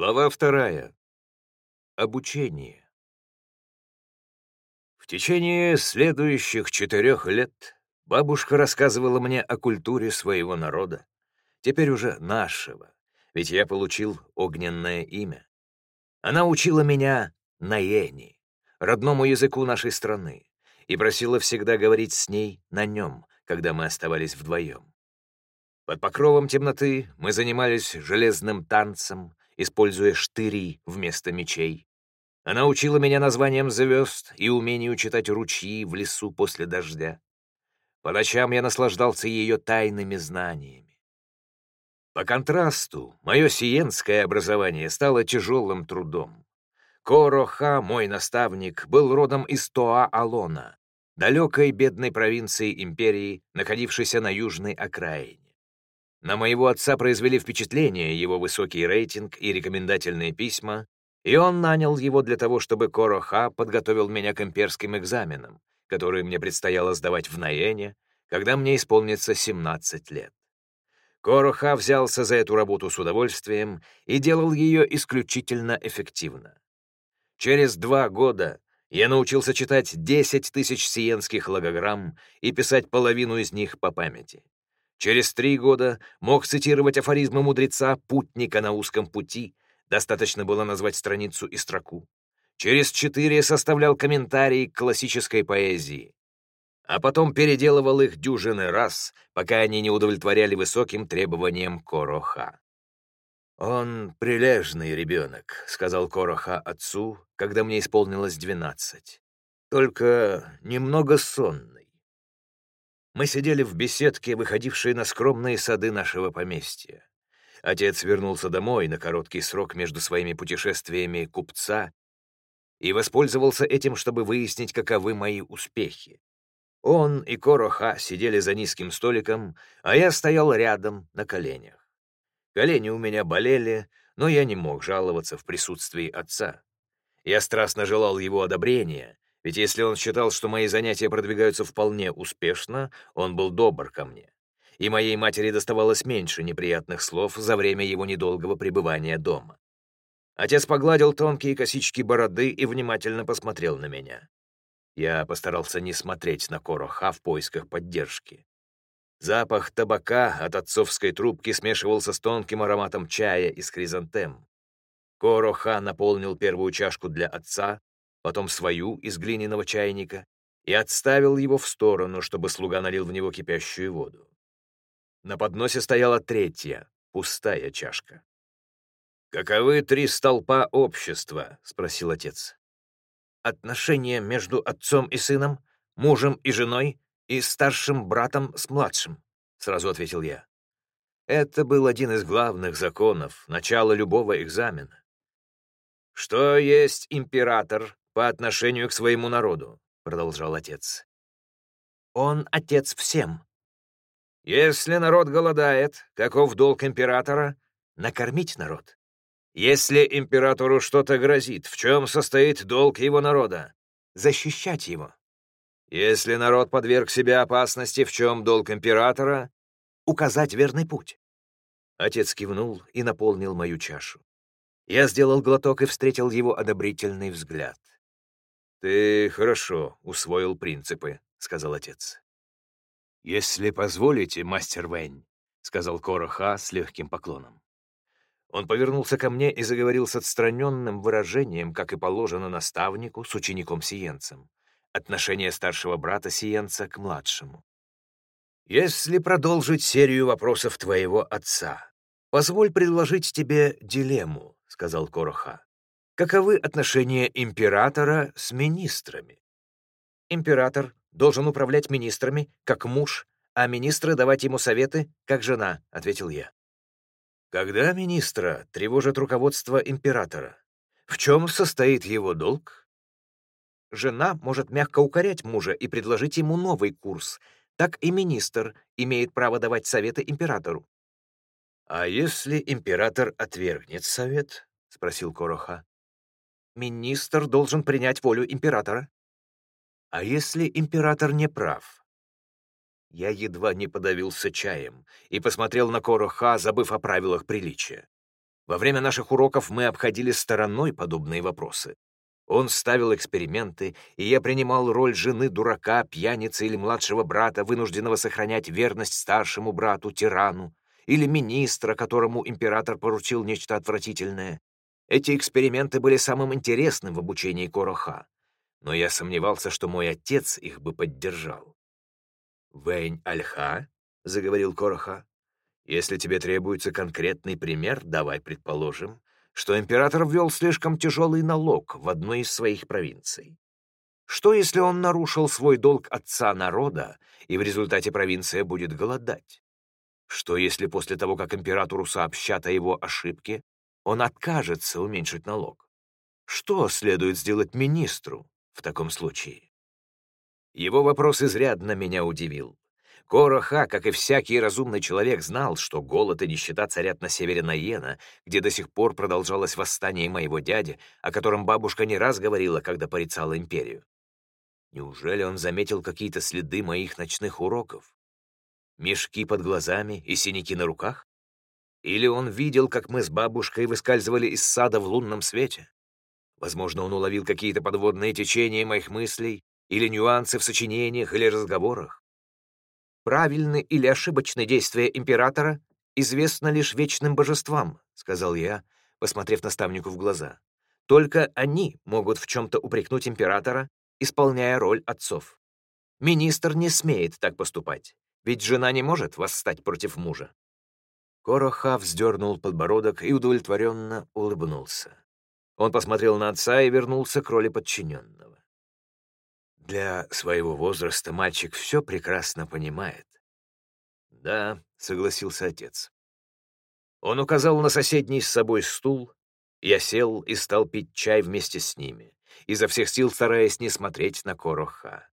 Глава вторая. Обучение. В течение следующих четырех лет бабушка рассказывала мне о культуре своего народа, теперь уже нашего, ведь я получил огненное имя. Она учила меня наени, родному языку нашей страны, и просила всегда говорить с ней на нем, когда мы оставались вдвоем. Под покровом темноты мы занимались железным танцем, используя штыри вместо мечей. Она учила меня названием звезд и умению читать ручьи в лесу после дождя. По ночам я наслаждался ее тайными знаниями. По контрасту, мое сиенское образование стало тяжелым трудом. Короха, мой наставник, был родом из Тоа-Алона, далекой бедной провинции империи, находившейся на южной окраине. На моего отца произвели впечатление его высокий рейтинг и рекомендательные письма, и он нанял его для того, чтобы Короха подготовил меня к имперским экзаменам, которые мне предстояло сдавать в Наене, когда мне исполнится 17 лет. Короха взялся за эту работу с удовольствием и делал ее исключительно эффективно. Через два года я научился читать 10 тысяч сиенских логограмм и писать половину из них по памяти. Через три года мог цитировать афоризмы мудреца «Путника на узком пути», достаточно было назвать страницу и строку. Через четыре составлял комментарии к классической поэзии. А потом переделывал их дюжины раз, пока они не удовлетворяли высоким требованиям Короха. «Он прилежный ребенок», — сказал Короха отцу, когда мне исполнилось двенадцать. «Только немного сонный. Мы сидели в беседке, выходившей на скромные сады нашего поместья. Отец вернулся домой на короткий срок между своими путешествиями купца и воспользовался этим, чтобы выяснить, каковы мои успехи. Он и Короха сидели за низким столиком, а я стоял рядом на коленях. Колени у меня болели, но я не мог жаловаться в присутствии отца. Я страстно желал его одобрения, ведь если он считал, что мои занятия продвигаются вполне успешно, он был добр ко мне. И моей матери доставалось меньше неприятных слов за время его недолгого пребывания дома. Отец погладил тонкие косички бороды и внимательно посмотрел на меня. Я постарался не смотреть на Короха в поисках поддержки. Запах табака от отцовской трубки смешивался с тонким ароматом чая из хризантем. Короха наполнил первую чашку для отца, потом свою из глиняного чайника и отставил его в сторону, чтобы слуга налил в него кипящую воду. На подносе стояла третья, пустая чашка. «Каковы три столпа общества?» — спросил отец. «Отношения между отцом и сыном, мужем и женой и старшим братом с младшим», — сразу ответил я. Это был один из главных законов, начала любого экзамена. «Что есть император?» По отношению к своему народу», — продолжал отец. «Он отец всем». «Если народ голодает, каков долг императора? Накормить народ. Если императору что-то грозит, в чем состоит долг его народа? Защищать его. Если народ подверг себя опасности, в чем долг императора? Указать верный путь». Отец кивнул и наполнил мою чашу. Я сделал глоток и встретил его одобрительный взгляд. «Ты хорошо усвоил принципы», — сказал отец. «Если позволите, мастер Вэнь», — сказал Короха с легким поклоном. Он повернулся ко мне и заговорил с отстраненным выражением, как и положено наставнику с учеником-сиенцем. Отношение старшего брата сиенца к младшему. «Если продолжить серию вопросов твоего отца, позволь предложить тебе дилемму», — сказал Короха. Каковы отношения императора с министрами? Император должен управлять министрами, как муж, а министры давать ему советы, как жена, — ответил я. Когда министра тревожит руководство императора, в чем состоит его долг? Жена может мягко укорять мужа и предложить ему новый курс, так и министр имеет право давать советы императору. «А если император отвергнет совет?» — спросил Короха. Министр должен принять волю императора. А если император не прав? Я едва не подавился чаем и посмотрел на Короха, забыв о правилах приличия. Во время наших уроков мы обходили стороной подобные вопросы. Он ставил эксперименты, и я принимал роль жены дурака, пьяницы или младшего брата, вынужденного сохранять верность старшему брату, тирану, или министра, которому император поручил нечто отвратительное. Эти эксперименты были самым интересным в обучении Короха, но я сомневался, что мой отец их бы поддержал. «Вэнь Альха?» — заговорил Короха. «Если тебе требуется конкретный пример, давай предположим, что император ввел слишком тяжелый налог в одной из своих провинций. Что, если он нарушил свой долг отца народа, и в результате провинция будет голодать? Что, если после того, как императору сообщат о его ошибке, он откажется уменьшить налог? Что следует сделать министру в таком случае? Его вопрос изрядно меня удивил. Короха, как и всякий разумный человек, знал, что голод и нищета царят на севере Наена, где до сих пор продолжалось восстание моего дяди, о котором бабушка не раз говорила, когда порицала империю. Неужели он заметил какие-то следы моих ночных уроков? Мешки под глазами и синяки на руках? Или он видел, как мы с бабушкой выскальзывали из сада в лунном свете? Возможно, он уловил какие-то подводные течения моих мыслей или нюансы в сочинениях или разговорах. Правильны или ошибочны действия императора известно лишь вечным божествам, — сказал я, посмотрев наставнику в глаза. Только они могут в чем-то упрекнуть императора, исполняя роль отцов. Министр не смеет так поступать, ведь жена не может восстать против мужа. Короха вздернул подбородок и удовлетворенно улыбнулся. Он посмотрел на отца и вернулся к роли подчиненного. Для своего возраста мальчик все прекрасно понимает. «Да», — согласился отец. Он указал на соседний с собой стул. Я сел и стал пить чай вместе с ними, изо всех сил стараясь не смотреть на Короха.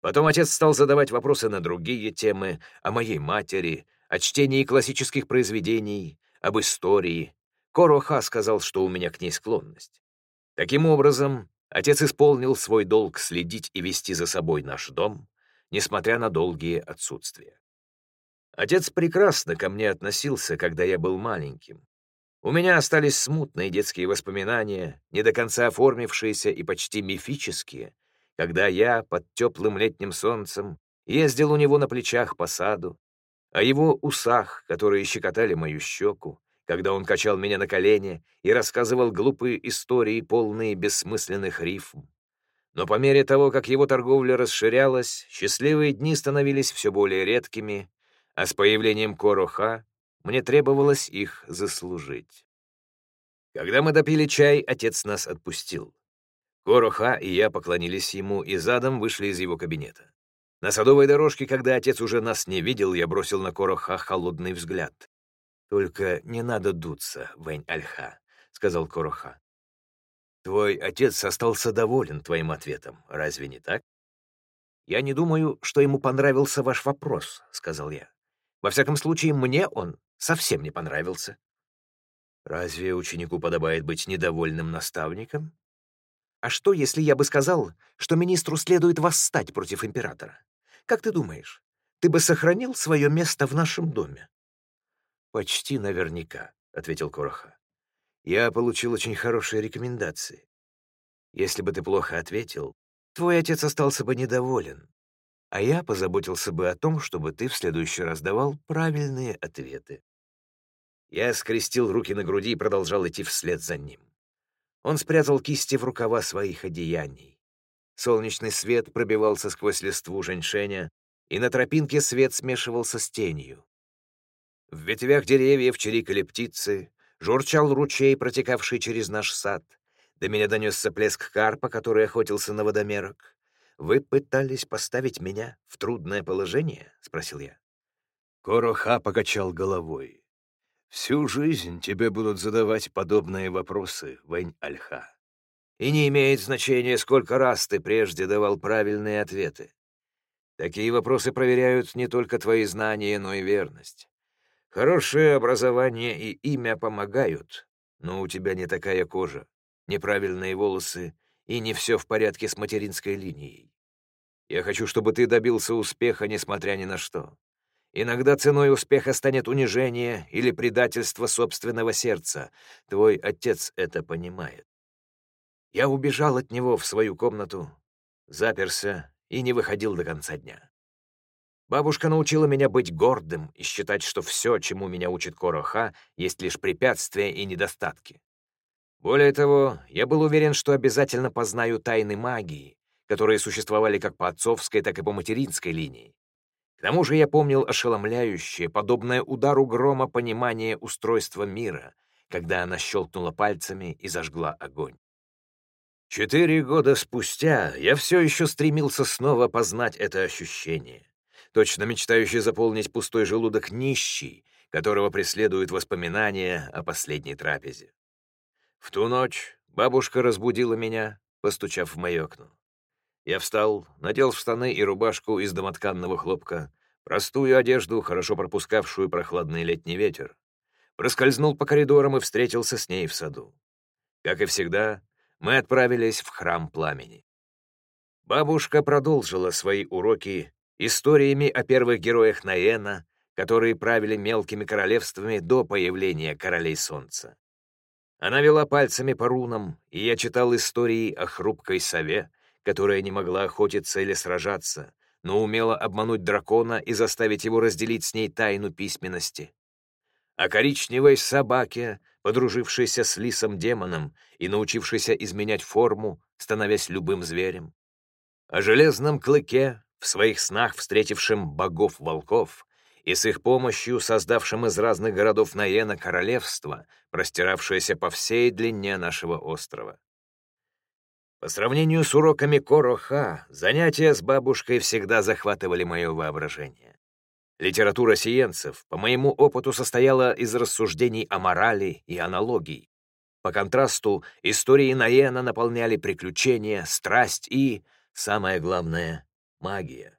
Потом отец стал задавать вопросы на другие темы, о моей матери, о чтении классических произведений, об истории. Короха сказал, что у меня к ней склонность. Таким образом, Отец исполнил свой долг следить и вести за собой наш дом, несмотря на долгие отсутствия. Отец прекрасно ко мне относился, когда я был маленьким. У меня остались смутные детские воспоминания, не до конца оформившиеся и почти мифические, когда я под теплым летним солнцем ездил у него на плечах по саду, о его усах, которые щекотали мою щеку, когда он качал меня на колени и рассказывал глупые истории, полные бессмысленных рифм. Но по мере того, как его торговля расширялась, счастливые дни становились все более редкими, а с появлением Короха мне требовалось их заслужить. Когда мы допили чай, отец нас отпустил. Короха и я поклонились ему и задом вышли из его кабинета. На садовой дорожке, когда отец уже нас не видел, я бросил на Короха холодный взгляд. «Только не надо дуться, Вэнь-Альха», — сказал Короха. «Твой отец остался доволен твоим ответом, разве не так?» «Я не думаю, что ему понравился ваш вопрос», — сказал я. «Во всяком случае, мне он совсем не понравился». «Разве ученику подобает быть недовольным наставником?» «А что, если я бы сказал, что министру следует восстать против императора? Как ты думаешь, ты бы сохранил свое место в нашем доме?» «Почти наверняка», — ответил Короха. «Я получил очень хорошие рекомендации. Если бы ты плохо ответил, твой отец остался бы недоволен, а я позаботился бы о том, чтобы ты в следующий раз давал правильные ответы». Я скрестил руки на груди и продолжал идти вслед за ним. Он спрятал кисти в рукава своих одеяний. Солнечный свет пробивался сквозь листву женьшеня, и на тропинке свет смешивался с тенью. В ветвях деревьев чирикали птицы, журчал ручей, протекавший через наш сад. До меня донесся плеск карпа, который охотился на водомерок. «Вы пытались поставить меня в трудное положение?» — спросил я. Короха покачал головой. «Всю жизнь тебе будут задавать подобные вопросы, Вэнь-Альха. И не имеет значения, сколько раз ты прежде давал правильные ответы. Такие вопросы проверяют не только твои знания, но и верность. Хорошее образование и имя помогают, но у тебя не такая кожа, неправильные волосы и не все в порядке с материнской линией. Я хочу, чтобы ты добился успеха, несмотря ни на что. Иногда ценой успеха станет унижение или предательство собственного сердца. Твой отец это понимает. Я убежал от него в свою комнату, заперся и не выходил до конца дня. Бабушка научила меня быть гордым и считать, что все, чему меня учит Короха, есть лишь препятствия и недостатки. Более того, я был уверен, что обязательно познаю тайны магии, которые существовали как по отцовской, так и по материнской линии. К тому же я помнил ошеломляющее, подобное удару грома понимание устройства мира, когда она щелкнула пальцами и зажгла огонь. Четыре года спустя я все еще стремился снова познать это ощущение, точно мечтающий заполнить пустой желудок нищий, которого преследуют воспоминания о последней трапезе. В ту ночь бабушка разбудила меня, постучав в мое окно. Я встал, надел штаны и рубашку из домотканного хлопка, простую одежду, хорошо пропускавшую прохладный летний ветер. Проскользнул по коридорам и встретился с ней в саду. Как и всегда, мы отправились в храм пламени. Бабушка продолжила свои уроки историями о первых героях Наэна, которые правили мелкими королевствами до появления королей солнца. Она вела пальцами по рунам, и я читал истории о хрупкой сове, которая не могла охотиться или сражаться, но умела обмануть дракона и заставить его разделить с ней тайну письменности. О коричневой собаке, подружившейся с лисом-демоном и научившейся изменять форму, становясь любым зверем. О железном клыке, в своих снах встретившем богов-волков, и с их помощью создавшим из разных городов Наена королевство, простиравшееся по всей длине нашего острова. По сравнению с уроками Короха, занятия с бабушкой всегда захватывали мое воображение. Литература сиенцев, по моему опыту, состояла из рассуждений о морали и аналогий. По контрасту, истории Наена наполняли приключения, страсть и, самое главное, магия.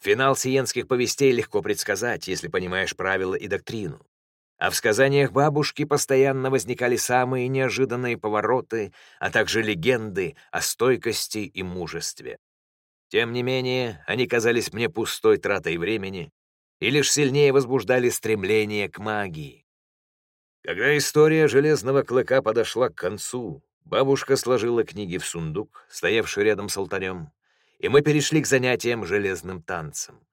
Финал сиенских повестей легко предсказать, если понимаешь правила и доктрину. А в сказаниях бабушки постоянно возникали самые неожиданные повороты, а также легенды о стойкости и мужестве. Тем не менее, они казались мне пустой тратой времени, и лишь сильнее возбуждали стремление к магии. Когда история Железного Клыка подошла к концу, бабушка сложила книги в сундук, стоявший рядом с алтарем, и мы перешли к занятиям железным танцем.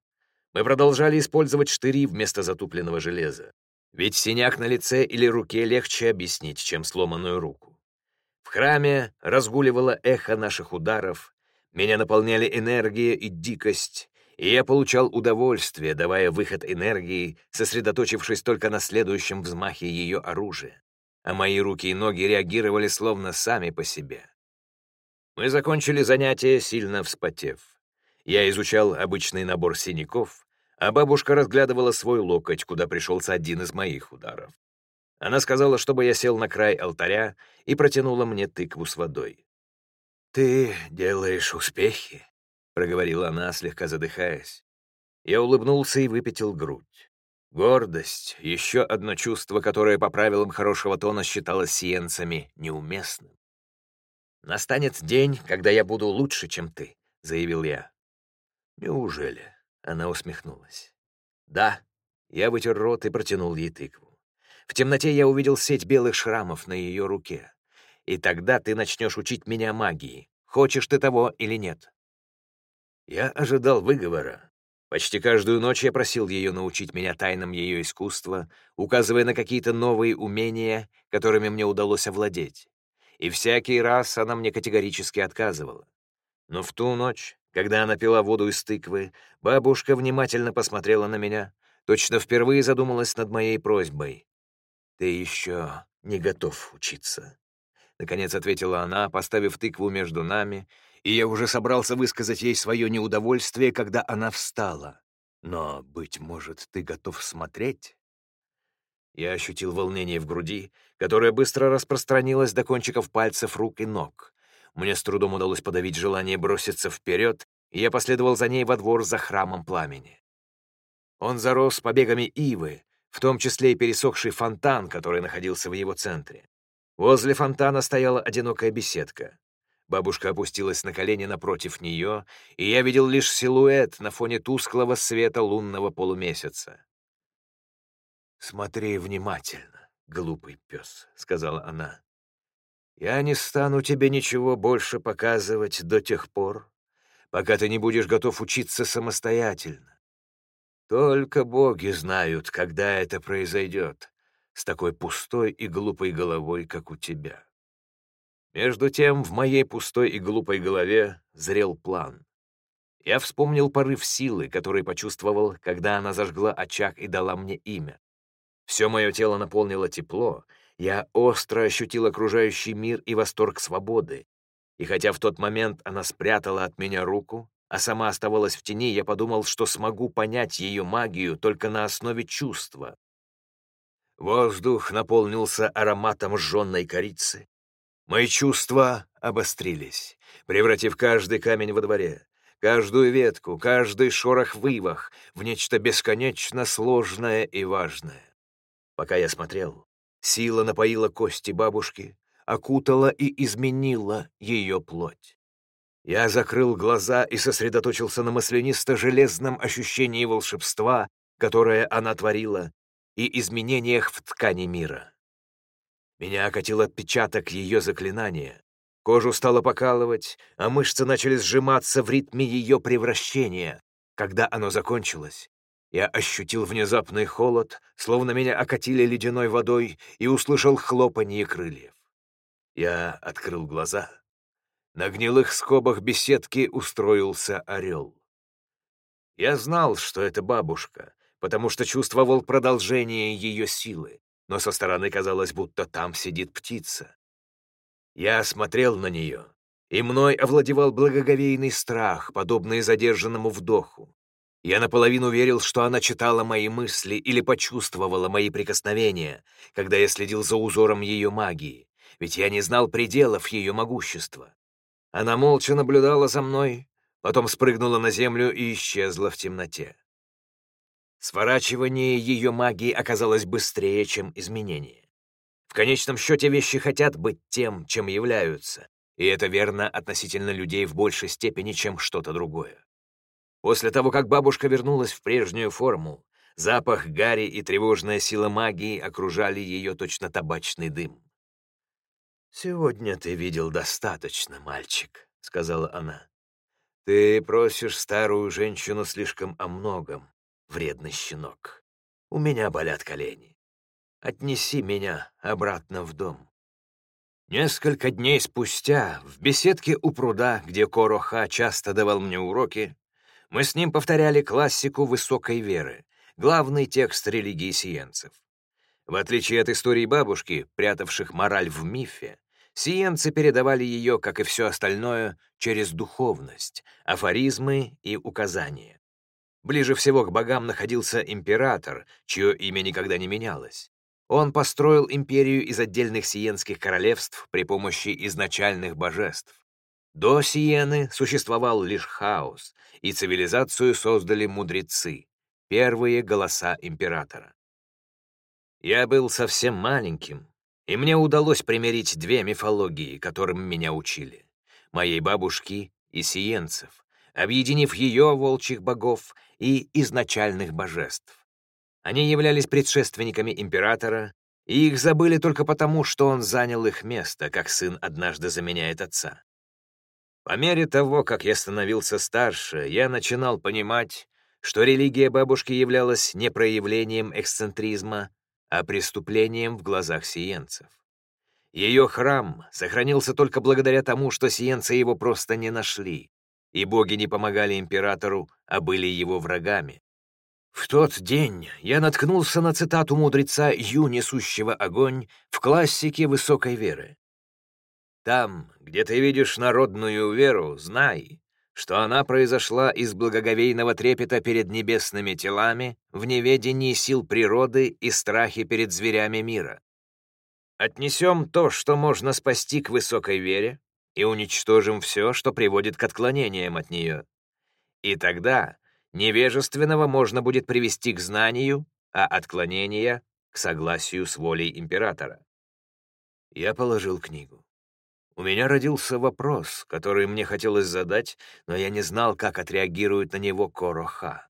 Мы продолжали использовать штыри вместо затупленного железа, ведь синяк на лице или руке легче объяснить, чем сломанную руку. В храме разгуливало эхо наших ударов, меня наполняли энергия и дикость, и я получал удовольствие, давая выход энергии, сосредоточившись только на следующем взмахе ее оружия. А мои руки и ноги реагировали словно сами по себе. Мы закончили занятие, сильно вспотев. Я изучал обычный набор синяков, а бабушка разглядывала свой локоть, куда пришелся один из моих ударов. Она сказала, чтобы я сел на край алтаря и протянула мне тыкву с водой. «Ты делаешь успехи», — проговорила она, слегка задыхаясь. Я улыбнулся и выпятил грудь. Гордость — еще одно чувство, которое по правилам хорошего тона считалось сиенцами неуместным. «Настанет день, когда я буду лучше, чем ты», — заявил я. «Неужели?» — она усмехнулась. «Да». Я вытер рот и протянул ей тыкву. В темноте я увидел сеть белых шрамов на ее руке. И тогда ты начнешь учить меня магии, хочешь ты того или нет. Я ожидал выговора. Почти каждую ночь я просил ее научить меня тайнам ее искусства, указывая на какие-то новые умения, которыми мне удалось овладеть. И всякий раз она мне категорически отказывала. Но в ту ночь, когда она пила воду из тыквы, бабушка внимательно посмотрела на меня, точно впервые задумалась над моей просьбой. «Ты еще не готов учиться», — наконец ответила она, поставив тыкву между нами и я уже собрался высказать ей свое неудовольствие, когда она встала. Но, быть может, ты готов смотреть? Я ощутил волнение в груди, которое быстро распространилось до кончиков пальцев рук и ног. Мне с трудом удалось подавить желание броситься вперед, и я последовал за ней во двор за храмом пламени. Он зарос побегами ивы, в том числе и пересохший фонтан, который находился в его центре. Возле фонтана стояла одинокая беседка. Бабушка опустилась на колени напротив нее, и я видел лишь силуэт на фоне тусклого света лунного полумесяца. «Смотри внимательно, глупый пес», — сказала она. «Я не стану тебе ничего больше показывать до тех пор, пока ты не будешь готов учиться самостоятельно. Только боги знают, когда это произойдет, с такой пустой и глупой головой, как у тебя». Между тем в моей пустой и глупой голове зрел план. Я вспомнил порыв силы, который почувствовал, когда она зажгла очаг и дала мне имя. Все мое тело наполнило тепло, я остро ощутил окружающий мир и восторг свободы. И хотя в тот момент она спрятала от меня руку, а сама оставалась в тени, я подумал, что смогу понять ее магию только на основе чувства. Воздух наполнился ароматом жженной корицы, Мои чувства обострились, превратив каждый камень во дворе, каждую ветку, каждый шорох-вывах в нечто бесконечно сложное и важное. Пока я смотрел, сила напоила кости бабушки, окутала и изменила ее плоть. Я закрыл глаза и сосредоточился на маслянисто-железном ощущении волшебства, которое она творила, и изменениях в ткани мира. Меня окатил отпечаток ее заклинания. Кожу стало покалывать, а мышцы начали сжиматься в ритме ее превращения. Когда оно закончилось, я ощутил внезапный холод, словно меня окатили ледяной водой, и услышал хлопанье крыльев. Я открыл глаза. На гнилых скобах беседки устроился орел. Я знал, что это бабушка, потому что чувствовал продолжение ее силы но со стороны казалось, будто там сидит птица. Я смотрел на нее, и мной овладевал благоговейный страх, подобный задержанному вдоху. Я наполовину верил, что она читала мои мысли или почувствовала мои прикосновения, когда я следил за узором ее магии, ведь я не знал пределов ее могущества. Она молча наблюдала за мной, потом спрыгнула на землю и исчезла в темноте. Сворачивание ее магии оказалось быстрее, чем изменение. В конечном счете вещи хотят быть тем, чем являются, и это верно относительно людей в большей степени, чем что-то другое. После того, как бабушка вернулась в прежнюю форму, запах гари и тревожная сила магии окружали ее точно табачный дым. «Сегодня ты видел достаточно, мальчик», — сказала она. «Ты просишь старую женщину слишком о многом, вредный щенок. У меня болят колени. Отнеси меня обратно в дом». Несколько дней спустя, в беседке у пруда, где Короха часто давал мне уроки, мы с ним повторяли классику высокой веры, главный текст религии сиенцев. В отличие от истории бабушки, прятавших мораль в мифе, сиенцы передавали ее, как и все остальное, через духовность, афоризмы и указания. Ближе всего к богам находился император, чье имя никогда не менялось. Он построил империю из отдельных сиенских королевств при помощи изначальных божеств. До Сиены существовал лишь хаос, и цивилизацию создали мудрецы, первые голоса императора. Я был совсем маленьким, и мне удалось примирить две мифологии, которым меня учили — моей бабушки и сиенцев, объединив ее волчьих богов и изначальных божеств. Они являлись предшественниками императора, и их забыли только потому, что он занял их место, как сын однажды заменяет отца. По мере того, как я становился старше, я начинал понимать, что религия бабушки являлась не проявлением эксцентризма, а преступлением в глазах сиенцев. Ее храм сохранился только благодаря тому, что сиенцы его просто не нашли, и боги не помогали императору, а были его врагами. В тот день я наткнулся на цитату мудреца Ю, несущего огонь, в классике высокой веры. «Там, где ты видишь народную веру, знай, что она произошла из благоговейного трепета перед небесными телами, в неведении сил природы и страхе перед зверями мира. Отнесем то, что можно спасти к высокой вере, и уничтожим все, что приводит к отклонениям от нее. И тогда невежественного можно будет привести к знанию, а отклонения — к согласию с волей императора. Я положил книгу. У меня родился вопрос, который мне хотелось задать, но я не знал, как отреагирует на него Короха.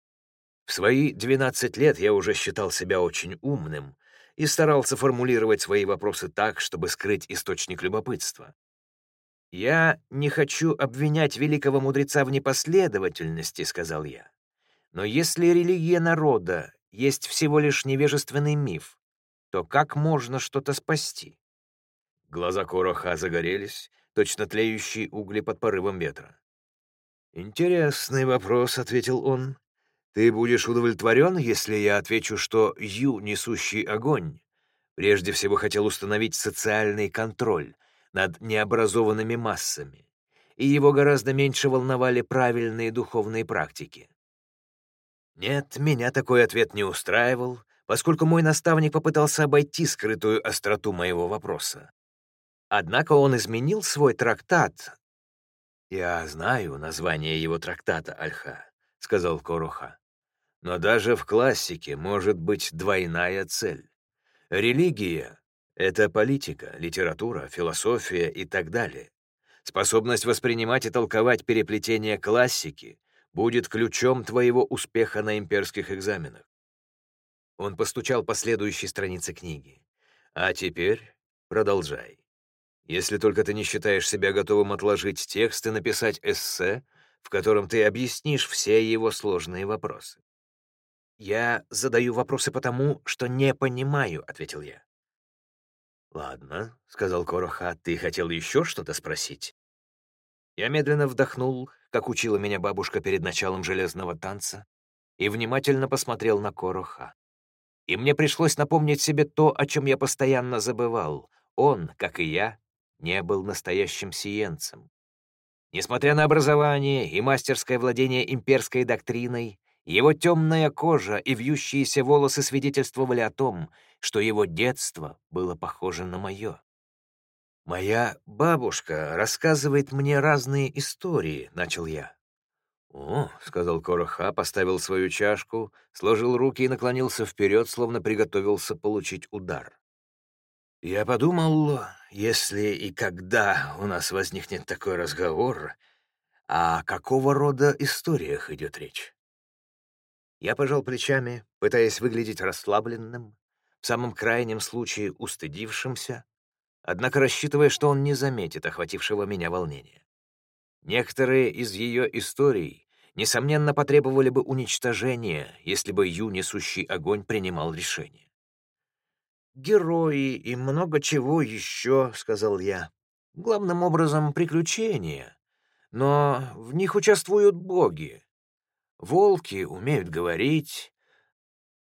В свои 12 лет я уже считал себя очень умным и старался формулировать свои вопросы так, чтобы скрыть источник любопытства. «Я не хочу обвинять великого мудреца в непоследовательности», — сказал я. «Но если религия народа есть всего лишь невежественный миф, то как можно что-то спасти?» Глаза Короха загорелись, точно тлеющие угли под порывом ветра. «Интересный вопрос», — ответил он. «Ты будешь удовлетворен, если я отвечу, что Ю, несущий огонь, прежде всего хотел установить социальный контроль над необразованными массами, и его гораздо меньше волновали правильные духовные практики?» Нет, меня такой ответ не устраивал, поскольку мой наставник попытался обойти скрытую остроту моего вопроса. Однако он изменил свой трактат. «Я знаю название его трактата, Альха», — сказал Коруха. «Но даже в классике может быть двойная цель. Религия — это политика, литература, философия и так далее. Способность воспринимать и толковать переплетение классики будет ключом твоего успеха на имперских экзаменах». Он постучал по следующей странице книги. «А теперь продолжай». Если только ты не считаешь себя готовым отложить текст и написать эссе, в котором ты объяснишь все его сложные вопросы. «Я задаю вопросы потому, что не понимаю», — ответил я. «Ладно», — сказал Короха, — «ты хотел еще что-то спросить?» Я медленно вдохнул, как учила меня бабушка перед началом железного танца, и внимательно посмотрел на Короха. И мне пришлось напомнить себе то, о чем я постоянно забывал. Он, как и я, не был настоящим сиенцем. Несмотря на образование и мастерское владение имперской доктриной, его темная кожа и вьющиеся волосы свидетельствовали о том, что его детство было похоже на мое. «Моя бабушка рассказывает мне разные истории», — начал я. «О», — сказал Короха, поставил свою чашку, сложил руки и наклонился вперед, словно приготовился получить удар. Я подумал, если и когда у нас возникнет такой разговор, о какого рода историях идет речь? Я пожал плечами, пытаясь выглядеть расслабленным, в самом крайнем случае устыдившимся, однако рассчитывая, что он не заметит охватившего меня волнения. Некоторые из ее историй, несомненно, потребовали бы уничтожения, если бы Ю, несущий огонь, принимал решение герои и много чего еще», — сказал я. «Главным образом приключения, но в них участвуют боги. Волки умеют говорить.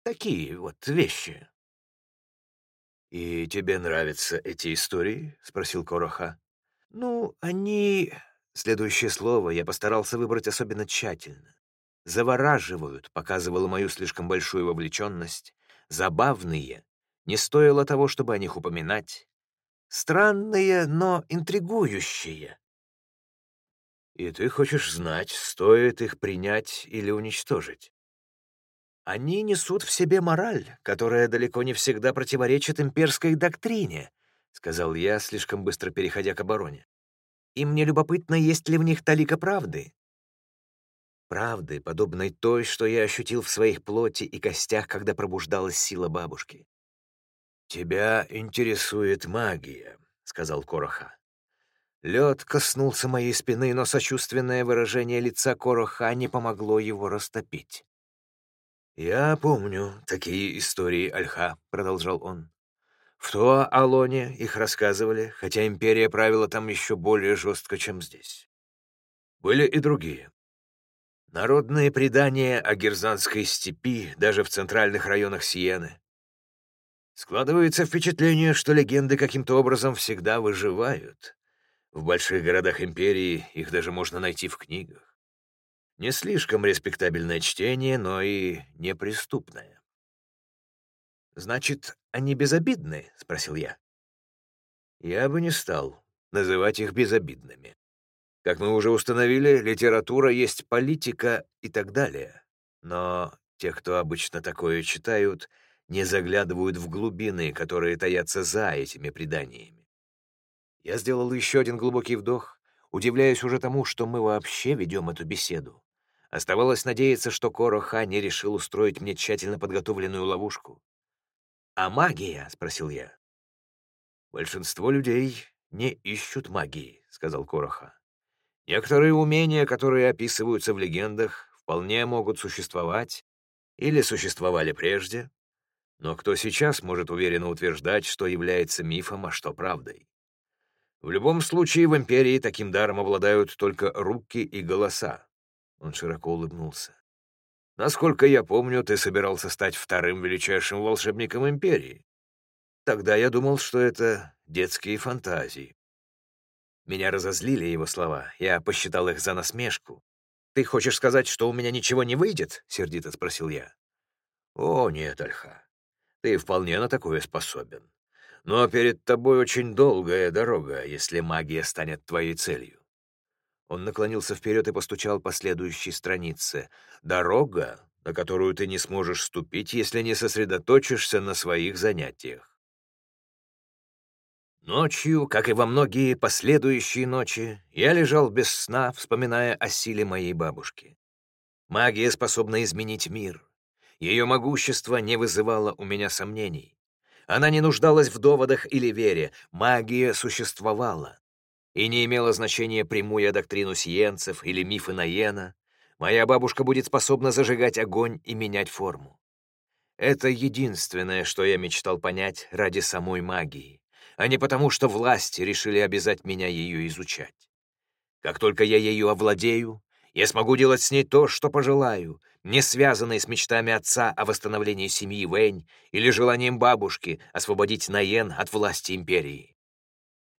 Такие вот вещи». «И тебе нравятся эти истории?» — спросил Короха. «Ну, они...» Следующее слово я постарался выбрать особенно тщательно. «Завораживают», — показывало мою слишком большую вовлеченность. «Забавные» не стоило того, чтобы о них упоминать. Странные, но интригующие. И ты хочешь знать, стоит их принять или уничтожить? Они несут в себе мораль, которая далеко не всегда противоречит имперской доктрине, сказал я, слишком быстро переходя к обороне. И мне любопытно, есть ли в них талика правды. Правды, подобной той, что я ощутил в своих плоти и костях, когда пробуждалась сила бабушки. «Тебя интересует магия», — сказал Короха. Лед коснулся моей спины, но сочувственное выражение лица Короха не помогло его растопить. «Я помню такие истории Альха», — продолжал он. «В Туа-Алоне их рассказывали, хотя империя правила там еще более жестко, чем здесь. Были и другие. Народные предания о Герзанской степи даже в центральных районах Сиены, Складывается впечатление, что легенды каким-то образом всегда выживают. В больших городах империи их даже можно найти в книгах. Не слишком респектабельное чтение, но и неприступное. «Значит, они безобидны?» — спросил я. Я бы не стал называть их безобидными. Как мы уже установили, литература есть политика и так далее. Но те, кто обычно такое читают — не заглядывают в глубины, которые таятся за этими преданиями. Я сделал еще один глубокий вдох, удивляясь уже тому, что мы вообще ведем эту беседу. Оставалось надеяться, что Короха не решил устроить мне тщательно подготовленную ловушку. «А магия?» — спросил я. «Большинство людей не ищут магии», — сказал Короха. «Некоторые умения, которые описываются в легендах, вполне могут существовать или существовали прежде, но кто сейчас может уверенно утверждать, что является мифом, а что правдой? В любом случае, в Империи таким даром обладают только руки и голоса. Он широко улыбнулся. Насколько я помню, ты собирался стать вторым величайшим волшебником Империи. Тогда я думал, что это детские фантазии. Меня разозлили его слова. Я посчитал их за насмешку. «Ты хочешь сказать, что у меня ничего не выйдет?» — сердито спросил я. «О, нет, Альха. Ты вполне на такое способен. Но перед тобой очень долгая дорога, если магия станет твоей целью. Он наклонился вперед и постучал по следующей странице. «Дорога, на которую ты не сможешь ступить, если не сосредоточишься на своих занятиях». Ночью, как и во многие последующие ночи, я лежал без сна, вспоминая о силе моей бабушки. Магия способна изменить мир. Ее могущество не вызывало у меня сомнений. Она не нуждалась в доводах или вере, магия существовала. И не имело значения, приму я доктрину сиенцев или мифы Наена, моя бабушка будет способна зажигать огонь и менять форму. Это единственное, что я мечтал понять ради самой магии, а не потому, что власти решили обязать меня ее изучать. Как только я ею овладею, я смогу делать с ней то, что пожелаю, не связанные с мечтами отца о восстановлении семьи Вэнь или желанием бабушки освободить Наен от власти империи.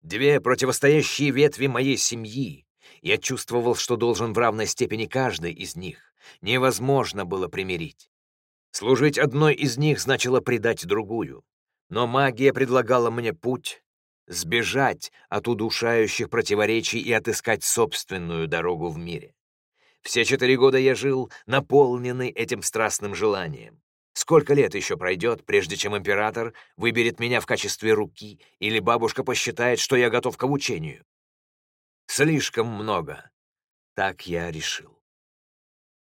Две противостоящие ветви моей семьи. Я чувствовал, что должен в равной степени каждой из них. Невозможно было примирить. Служить одной из них значило предать другую. Но магия предлагала мне путь — сбежать от удушающих противоречий и отыскать собственную дорогу в мире. Все четыре года я жил, наполненный этим страстным желанием. Сколько лет еще пройдет, прежде чем император выберет меня в качестве руки, или бабушка посчитает, что я готов к обучению? Слишком много. Так я решил.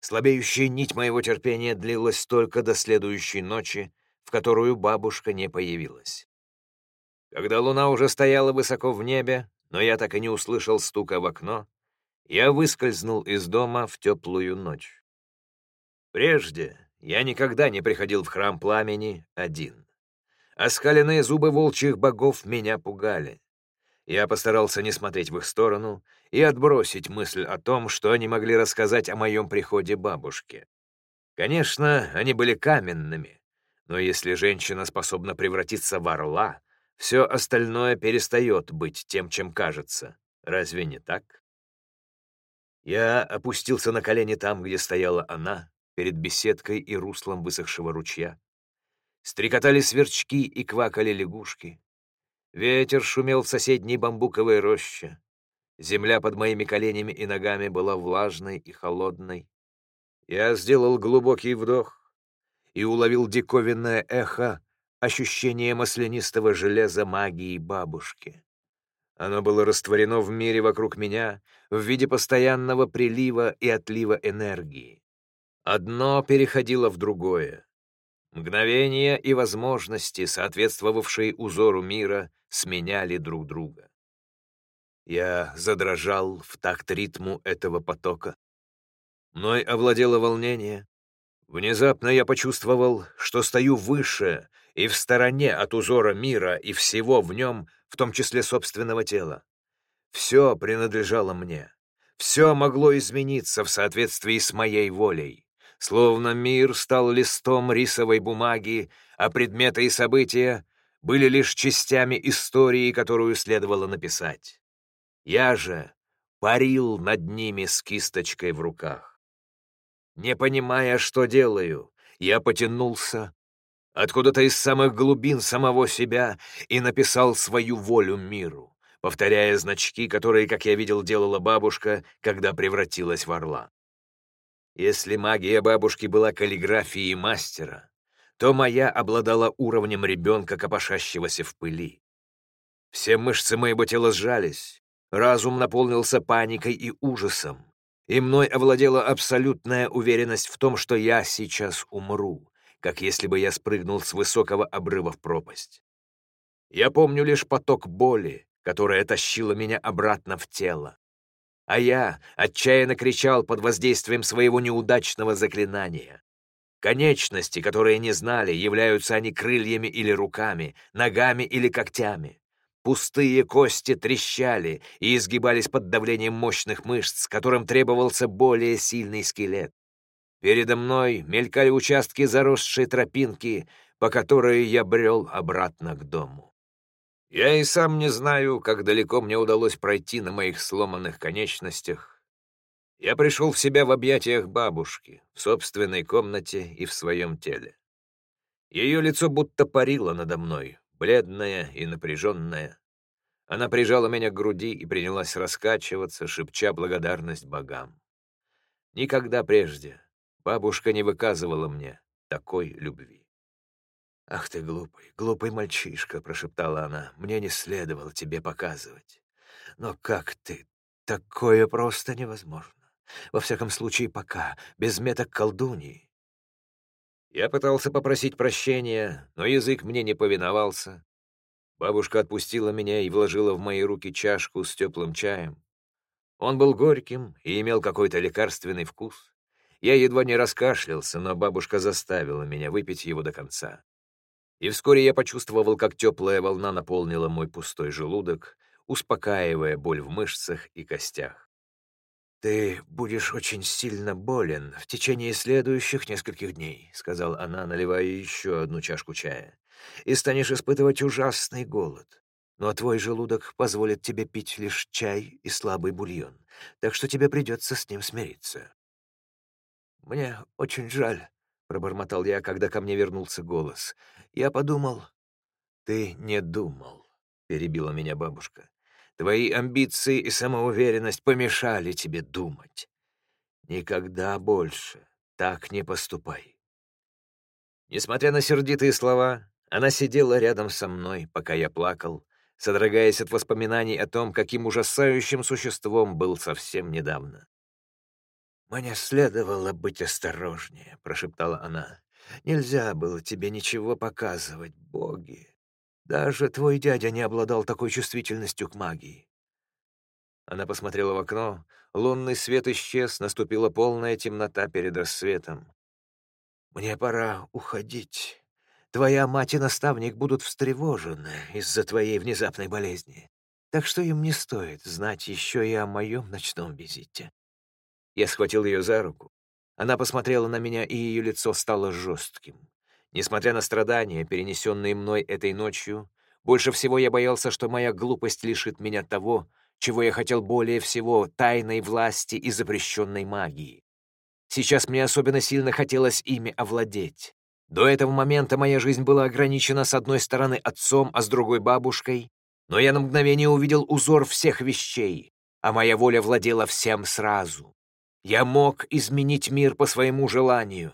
Слабеющая нить моего терпения длилась только до следующей ночи, в которую бабушка не появилась. Когда луна уже стояла высоко в небе, но я так и не услышал стука в окно, я выскользнул из дома в теплую ночь. Прежде я никогда не приходил в храм пламени один. Оскаленные зубы волчьих богов меня пугали. Я постарался не смотреть в их сторону и отбросить мысль о том, что они могли рассказать о моем приходе бабушке. Конечно, они были каменными, но если женщина способна превратиться в орла, все остальное перестает быть тем, чем кажется. Разве не так? Я опустился на колени там, где стояла она, перед беседкой и руслом высохшего ручья. Стрекотали сверчки и квакали лягушки. Ветер шумел в соседней бамбуковой роще. Земля под моими коленями и ногами была влажной и холодной. Я сделал глубокий вдох и уловил диковинное эхо ощущение маслянистого железа магии бабушки. Оно было растворено в мире вокруг меня в виде постоянного прилива и отлива энергии. Одно переходило в другое. Мгновения и возможности, соответствовавшие узору мира, сменяли друг друга. Я задрожал в такт ритму этого потока. Мной овладело волнение. Внезапно я почувствовал, что стою выше и в стороне от узора мира и всего в нем, в том числе собственного тела. Все принадлежало мне. Все могло измениться в соответствии с моей волей. Словно мир стал листом рисовой бумаги, а предметы и события были лишь частями истории, которую следовало написать. Я же парил над ними с кисточкой в руках. Не понимая, что делаю, я потянулся откуда-то из самых глубин самого себя и написал свою волю миру, повторяя значки, которые, как я видел, делала бабушка, когда превратилась в орла. Если магия бабушки была каллиграфией мастера, то моя обладала уровнем ребенка, копошащегося в пыли. Все мышцы моего тела сжались, разум наполнился паникой и ужасом, и мной овладела абсолютная уверенность в том, что я сейчас умру, как если бы я спрыгнул с высокого обрыва в пропасть. Я помню лишь поток боли, которая тащила меня обратно в тело. А я отчаянно кричал под воздействием своего неудачного заклинания. Конечности, которые не знали, являются они крыльями или руками, ногами или когтями. Пустые кости трещали и изгибались под давлением мощных мышц, которым требовался более сильный скелет. Передо мной мелькали участки заросшей тропинки, по которой я брел обратно к дому. Я и сам не знаю, как далеко мне удалось пройти на моих сломанных конечностях. Я пришел в себя в объятиях бабушки, в собственной комнате и в своем теле. Ее лицо будто парило надо мной, бледная и напряженная. Она прижала меня к груди и принялась раскачиваться, шепча благодарность богам. Никогда прежде бабушка не выказывала мне такой любви. «Ах ты глупый, глупый мальчишка», — прошептала она, — «мне не следовало тебе показывать. Но как ты? Такое просто невозможно. Во всяком случае, пока, без меток колдуньи. Я пытался попросить прощения, но язык мне не повиновался. Бабушка отпустила меня и вложила в мои руки чашку с теплым чаем. Он был горьким и имел какой-то лекарственный вкус. Я едва не раскашлялся, но бабушка заставила меня выпить его до конца. И вскоре я почувствовал, как теплая волна наполнила мой пустой желудок, успокаивая боль в мышцах и костях. «Ты будешь очень сильно болен в течение следующих нескольких дней», — сказала она, наливая еще одну чашку чая, «и станешь испытывать ужасный голод. Но твой желудок позволит тебе пить лишь чай и слабый бульон, так что тебе придется с ним смириться». «Мне очень жаль», — пробормотал я, когда ко мне вернулся голос. «Я подумал...» «Ты не думал», — перебила меня бабушка. Твои амбиции и самоуверенность помешали тебе думать. Никогда больше так не поступай. Несмотря на сердитые слова, она сидела рядом со мной, пока я плакал, содрогаясь от воспоминаний о том, каким ужасающим существом был совсем недавно. «Мне следовало быть осторожнее», — прошептала она. «Нельзя было тебе ничего показывать, боги. Даже твой дядя не обладал такой чувствительностью к магии. Она посмотрела в окно. Лунный свет исчез, наступила полная темнота перед рассветом. «Мне пора уходить. Твоя мать и наставник будут встревожены из-за твоей внезапной болезни, так что им не стоит знать еще и о моем ночном визите». Я схватил ее за руку. Она посмотрела на меня, и ее лицо стало жестким. Несмотря на страдания, перенесенные мной этой ночью, больше всего я боялся, что моя глупость лишит меня того, чего я хотел более всего — тайной власти и запрещенной магии. Сейчас мне особенно сильно хотелось ими овладеть. До этого момента моя жизнь была ограничена с одной стороны отцом, а с другой — бабушкой, но я на мгновение увидел узор всех вещей, а моя воля владела всем сразу. Я мог изменить мир по своему желанию.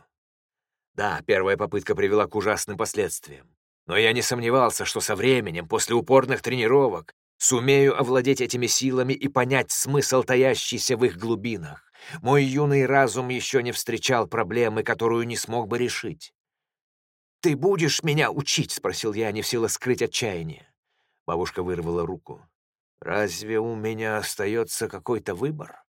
Да, первая попытка привела к ужасным последствиям. Но я не сомневался, что со временем, после упорных тренировок, сумею овладеть этими силами и понять смысл, таящийся в их глубинах. Мой юный разум еще не встречал проблемы, которую не смог бы решить. «Ты будешь меня учить?» — спросил я, не в силах скрыть отчаяние. Бабушка вырвала руку. «Разве у меня остается какой-то выбор?»